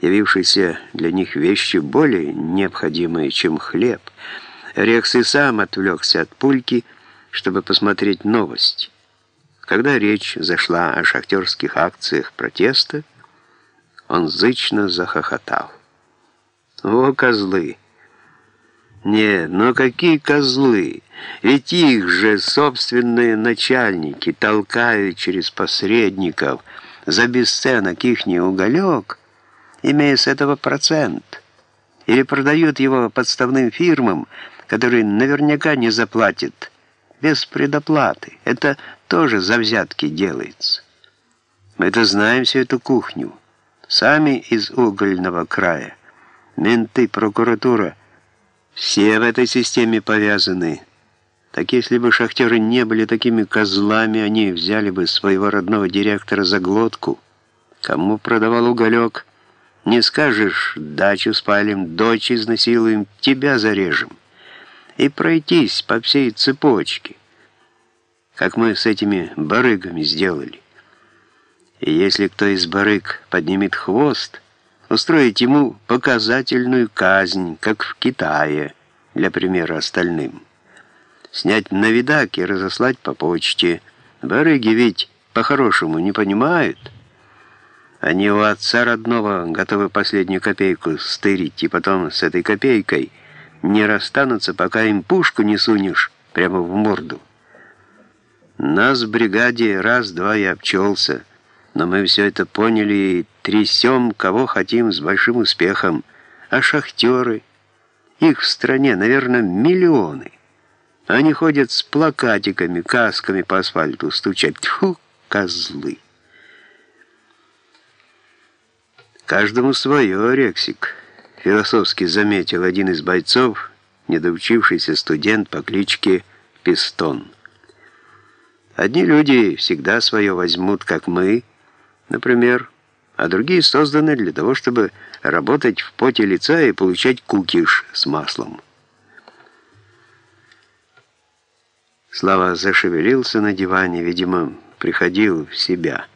явившиеся для них вещи более необходимые, чем хлеб. Рекс и сам отвлекся от пульки, чтобы посмотреть новость. Когда речь зашла о шахтерских акциях протеста, он зычно захохотал. «О, козлы!» «Нет, но какие козлы! Ведь их же собственные начальники толкают через посредников за бесценок ихний уголек, имея с этого процент, или продают его подставным фирмам, которые наверняка не заплатят, без предоплаты. Это тоже за взятки делается. Мы-то знаем всю эту кухню. Сами из угольного края. Менты, прокуратура. Все в этой системе повязаны. Так если бы шахтеры не были такими козлами, они взяли бы своего родного директора за глотку. Кому продавал уголек? Не скажешь, дачу спалим, дочь изнасилуем, тебя зарежем. И пройтись по всей цепочке, как мы с этими барыгами сделали. И если кто из барыг поднимет хвост, устроить ему показательную казнь, как в Китае, для примера остальным. Снять на видак и разослать по почте. Барыги ведь по-хорошему не понимают. Они у отца родного готовы последнюю копейку стырить, и потом с этой копейкой не расстанутся, пока им пушку не сунешь прямо в морду. Нас в бригаде раз-два и обчелся, но мы все это поняли и трясем, кого хотим с большим успехом. А шахтеры? Их в стране, наверное, миллионы. Они ходят с плакатиками, касками по асфальту стучат. Тьфу, козлы! «Каждому свое, Рексик», — философски заметил один из бойцов, недоучившийся студент по кличке Пистон. «Одни люди всегда свое возьмут, как мы, например, а другие созданы для того, чтобы работать в поте лица и получать кукиш с маслом». Слава зашевелился на диване, видимо, приходил в себя.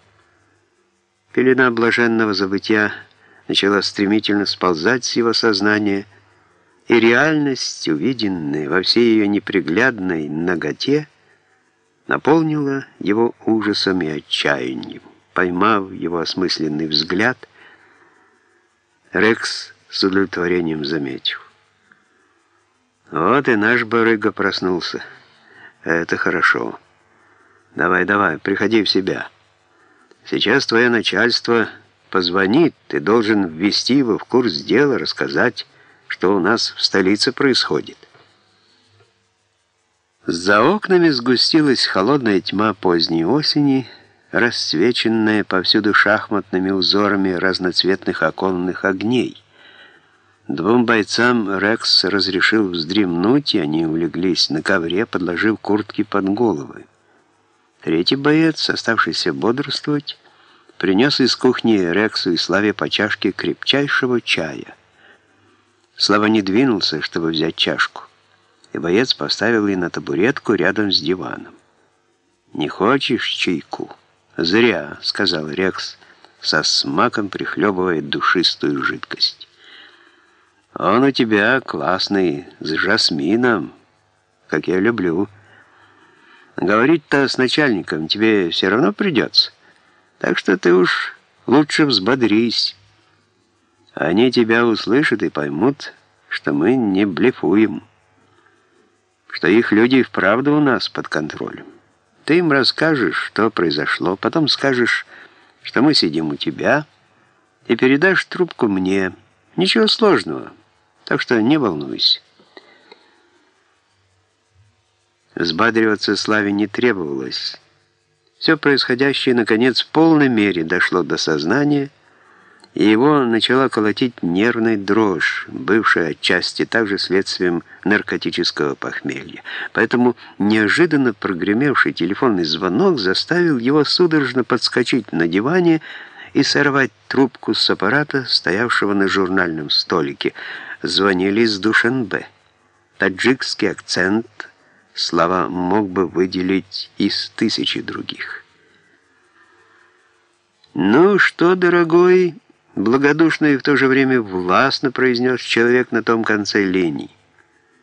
Пелена блаженного забытия начала стремительно сползать с его сознания, и реальность, увиденная во всей ее неприглядной наготе, наполнила его ужасом и отчаянием. Поймав его осмысленный взгляд, Рекс с удовлетворением заметил. «Вот и наш барыга проснулся. Это хорошо. Давай, давай, приходи в себя». Сейчас твое начальство позвонит, ты должен ввести его в курс дела, рассказать, что у нас в столице происходит. За окнами сгустилась холодная тьма поздней осени, расцвеченная повсюду шахматными узорами разноцветных оконных огней. Двум бойцам Рекс разрешил вздремнуть, и они улеглись на ковре, подложив куртки под головы. Третий боец, оставшийся бодрствовать, принес из кухни Рексу и Славе по чашке крепчайшего чая. Слава не двинулся, чтобы взять чашку, и боец поставил ее на табуретку рядом с диваном. «Не хочешь чайку?» «Зря», — сказал Рекс, со смаком прихлебывая душистую жидкость. «Он у тебя классный, с жасмином, как я люблю». Говорить-то с начальником тебе все равно придется. Так что ты уж лучше взбодрись. Они тебя услышат и поймут, что мы не блефуем, что их люди вправду у нас под контролем. Ты им расскажешь, что произошло, потом скажешь, что мы сидим у тебя, и передашь трубку мне. Ничего сложного, так что не волнуйся. Взбадриваться Славе не требовалось. Все происходящее, наконец, в полной мере дошло до сознания, и его начала колотить нервная дрожь, бывшая отчасти также следствием наркотического похмелья. Поэтому неожиданно прогремевший телефонный звонок заставил его судорожно подскочить на диване и сорвать трубку с аппарата, стоявшего на журнальном столике. Звонили из Душанбе. Таджикский акцент — слова мог бы выделить из тысячи других. «Ну что, дорогой?» Благодушно и в то же время властно произнес человек на том конце линии.